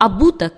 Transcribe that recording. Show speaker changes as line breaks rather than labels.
обуток.